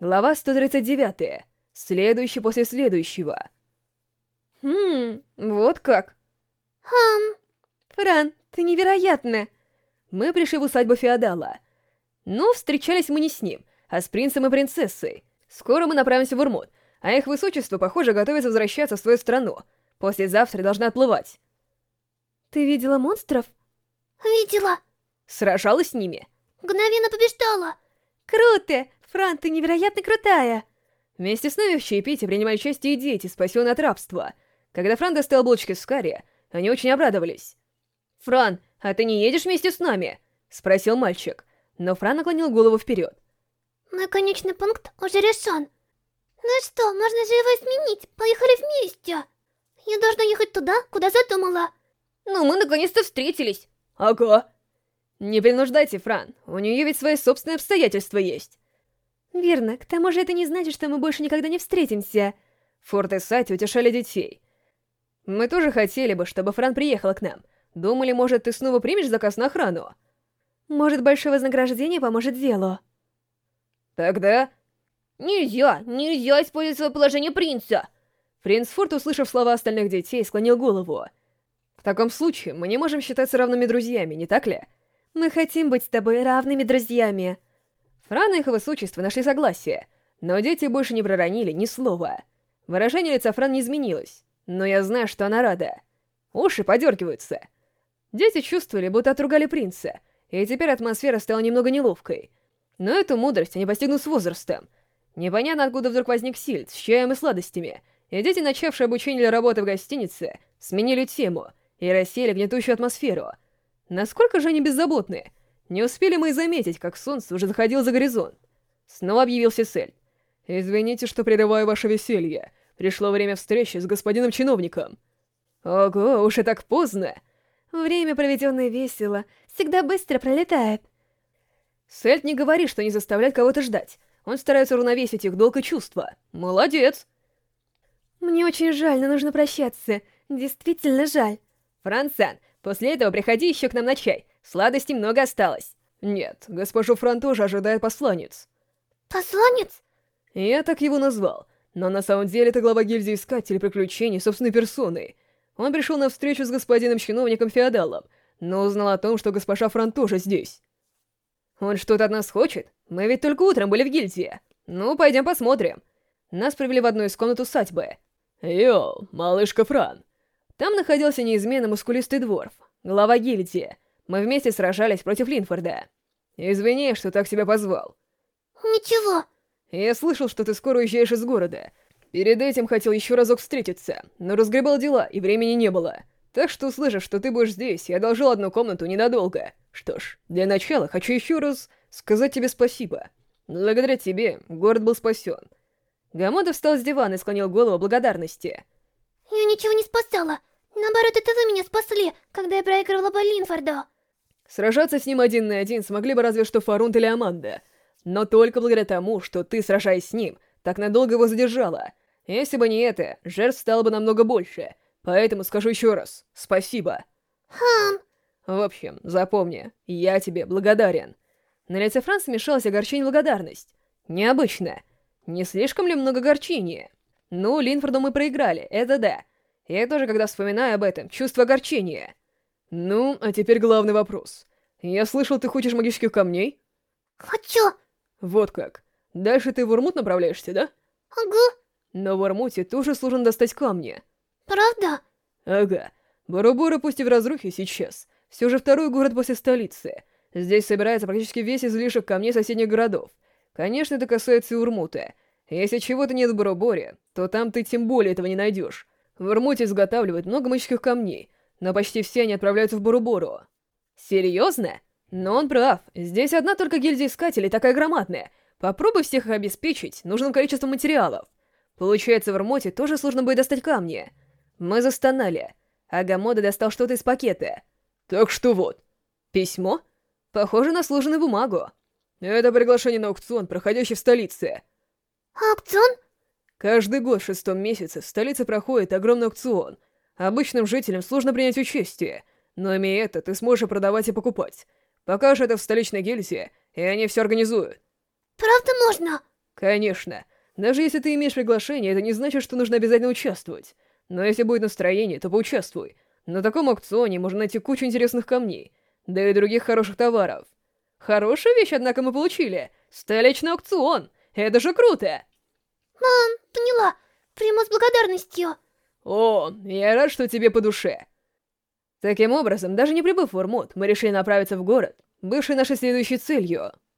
Глава 139. Следующий после следующего. Хм, вот как. Хм. Фран, ты невероятна. Мы пришли в усадьбу Феодала. Но встречались мы не с ним, а с принцем и принцессой. Скоро мы направимся в Урмут, а их высочество, похоже, готовится возвращаться в свою страну. Послезавтра должны отплывать. Ты видела монстров? Видела. Сражалась с ними? Мгновенно побеждала. Круто! Фран, ты невероятно крутая! Вместе с нами в чаепитии принимали участие и дети, спасенные от рабства. Когда Фран достал булочки с карри, они очень обрадовались. «Фран, а ты не едешь вместе с нами?» — спросил мальчик. Но Фран наклонил голову вперед. Мой конечный пункт уже решен. Ну что, можно же его изменить? Поехали вместе. Я должна ехать туда, куда задумала. Ну, мы наконец-то встретились. Ага. Не принуждайте, Фран. У нее ведь свои собственные обстоятельства есть. Верно. К тому же это не значит, что мы больше никогда не встретимся. Форт и Сати утешали детей. Мы тоже хотели бы, чтобы Фран приехала к нам. Думали, может, ты снова примешь заказ на охрану? Может, большое вознаграждение поможет делу. Тогда... Нельзя, нельзя использовать свое положение принца! Принц Форт, услышав слова остальных детей, склонил голову. В таком случае мы не можем считаться равными друзьями, не так ли? Мы хотим быть с тобой равными друзьями. Фран и их высочество нашли согласие, но дети больше не проронили ни слова. Выражение лица Фран не изменилось, но я знаю, что она рада. Уши подергиваются. Дети чувствовали, будто отругали принца, и теперь атмосфера стала немного неловкой. Но эту мудрость они постигнут с возрастом. Непонятно, откуда вдруг возник сильд с чаем и сладостями, и дети, начавшие обучение или работы в гостинице, сменили тему и рассеяли гнетущую атмосферу. Насколько же они беззаботны? Не успели мы и заметить, как солнце уже заходило за горизонт. Снова объявился Сель. «Извините, что прерываю ваше веселье. Пришло время встречи с господином чиновником». «Ого, уж и так поздно!» «Время, проведенное весело, всегда быстро пролетает». Сельд не говорит, что не заставляет кого-то ждать. Он старается уравновесить их долг и чувства. Молодец! Мне очень жаль, но нужно прощаться. Действительно жаль. Францан, после этого приходи еще к нам на чай. Сладостей много осталось. Нет, госпожу Фран тоже ожидает посланец. Посланец? Я так его назвал. Но на самом деле это глава гильдии Искателей Приключений собственной персоной. Он пришел на встречу с господином-чиновником Феодалом, но узнал о том, что госпожа Фран тоже здесь. Он что-то от нас хочет? Мы ведь только утром были в гильдии. Ну, пойдем посмотрим. Нас привели в одну из комнат усадьбы. Йоу, малышка Фран. Там находился неизменно мускулистый дворф, глава гильдии. Мы вместе сражались против Линфорда. Извини, что так тебя позвал. Ничего. Я слышал, что ты скоро уезжаешь из города. Перед этим хотел еще разок встретиться, но разгребал дела, и времени не было. Так что, услышав, что ты будешь здесь, я одолжил одну комнату ненадолго. Что ж, для начала хочу еще раз сказать тебе спасибо. Благодаря тебе город был спасен. Гамода встал с дивана и склонил голову благодарности. Я ничего не спасала. Наоборот, это вы меня спасли, когда я проигрывала по Линфорду. Сражаться с ним один на один смогли бы разве что Фарунт или Аманда. Но только благодаря тому, что ты, сражаясь с ним, так надолго его задержала. Если бы не это, жертв стало бы намного больше. Поэтому скажу еще раз спасибо. Хм. В общем, запомни, я тебе благодарен. На лице Франца смешалась огорчение и благодарность. Необычно. Не слишком ли много горчения? Ну, Линфорду мы проиграли, это да. Я тоже, когда вспоминаю об этом, чувство огорчения. Ну, а теперь главный вопрос. Я слышал, ты хочешь магических камней? Хочу. Вот как. Дальше ты в Урмут направляешься, да? Ага. Но в Урмуте тоже сложно достать камни. Правда? Ага. Барабора пусть и в разрухе сейчас. Все же второй город после столицы. Здесь собирается практически весь излишек камней соседних городов. Конечно, это касается и Урмута. Если чего-то нет в Бараборе, то там ты тем более этого не найдешь. В Урмуте изготавливают много магических камней, но почти все они отправляются в Бурубору. Серьезно? Но он прав. Здесь одна только гильдия искателей такая громадная. Попробуй всех их обеспечить нужным количеством материалов. Получается, в Урмуте тоже сложно будет достать камни. Мы застонали. Агамода достал что-то из пакета. Так что вот. Письмо? Похоже на сложенную бумагу. Это приглашение на аукцион, проходящий в столице. Аукцион? Каждый год в шестом месяце в столице проходит огромный аукцион. Обычным жителям сложно принять участие, но имея это, ты сможешь продавать и покупать. Покажешь это в столичной гильдии, и они все организуют. Правда можно? Конечно. Даже если ты имеешь приглашение, это не значит, что нужно обязательно участвовать. Но если будет настроение, то поучаствуй. На таком аукционе можно найти кучу интересных камней, да и других хороших товаров. Хорошую вещь, однако, мы получили. Столичный аукцион. Это же круто! Мам, поняла. Приму с благодарностью. О, я рад, что тебе по душе. Таким образом, даже не прибыв в Урмут, мы решили направиться в город, бывший нашей следующей целью —